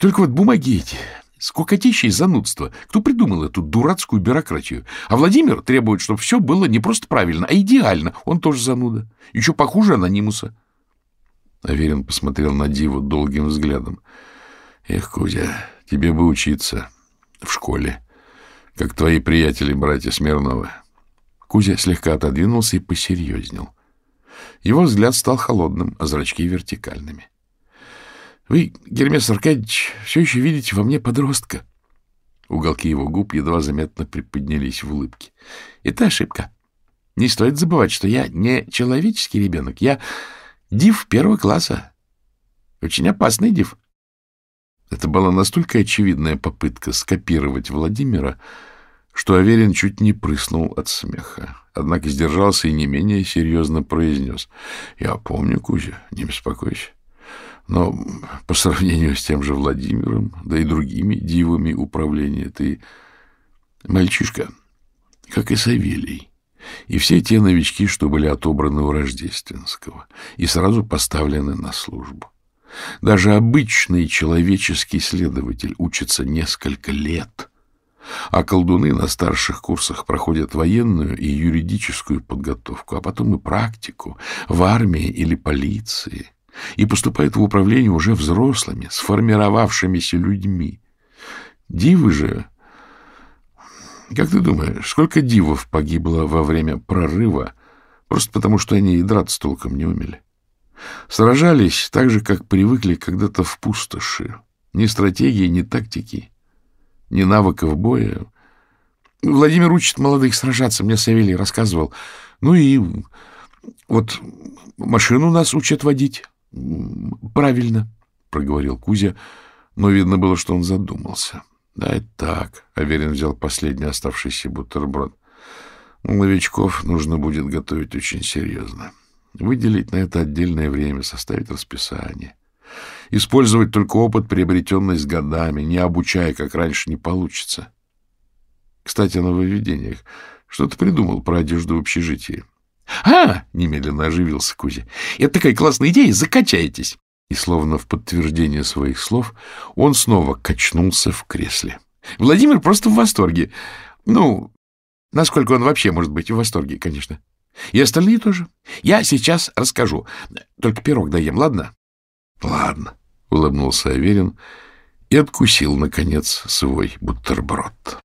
Только вот бумаги эти, скукотища и занудство. Кто придумал эту дурацкую бюрократию? А Владимир требует, чтобы все было не просто правильно, а идеально. Он тоже зануда. Еще похуже анонимуса. Аверин посмотрел на Диву долгим взглядом. Эх, Кузя, тебе бы учиться в школе, как твои приятели, братья Смирновы. Кузя слегка отодвинулся и посерьезнел. Его взгляд стал холодным, а зрачки вертикальными. Вы, Гермес Аркадьевич, все еще видите во мне подростка. Уголки его губ едва заметно приподнялись в улыбке. Это ошибка. Не стоит забывать, что я не человеческий ребенок. Я див первого класса. Очень опасный див. Это была настолько очевидная попытка скопировать Владимира, что Аверин чуть не прыснул от смеха. Однако сдержался и не менее серьезно произнес. — Я помню, Кузя, не беспокойся. Но по сравнению с тем же Владимиром, да и другими дивами управления, ты мальчишка, как и Савелий, и все те новички, что были отобраны у Рождественского и сразу поставлены на службу. Даже обычный человеческий следователь учится несколько лет, а колдуны на старших курсах проходят военную и юридическую подготовку, а потом и практику в армии или полиции – и поступают в управление уже взрослыми, сформировавшимися людьми. Дивы же... Как ты думаешь, сколько дивов погибло во время прорыва, просто потому что они и драться толком не умели? Сражались так же, как привыкли когда-то в пустоши. Ни стратегии, ни тактики, ни навыков боя. Владимир учит молодых сражаться, мне Савелий рассказывал. Ну и вот машину нас учат водить. — Правильно, — проговорил Кузя, но видно было, что он задумался. — Да, это так. Аверин взял последний оставшийся бутерброд. Новичков нужно будет готовить очень серьезно. Выделить на это отдельное время, составить расписание. Использовать только опыт, приобретенный с годами, не обучая, как раньше, не получится. Кстати, о нововведениях. Что ты придумал про одежду в общежитии? — А! — немедленно оживился Кузя. — Это такая классная идея, закачайтесь. И, словно в подтверждение своих слов, он снова качнулся в кресле. Владимир просто в восторге. Ну, насколько он вообще может быть в восторге, конечно. И остальные тоже. Я сейчас расскажу. Только пирог даем, ладно? — Ладно, — улыбнулся Аверин и откусил, наконец, свой бутерброд.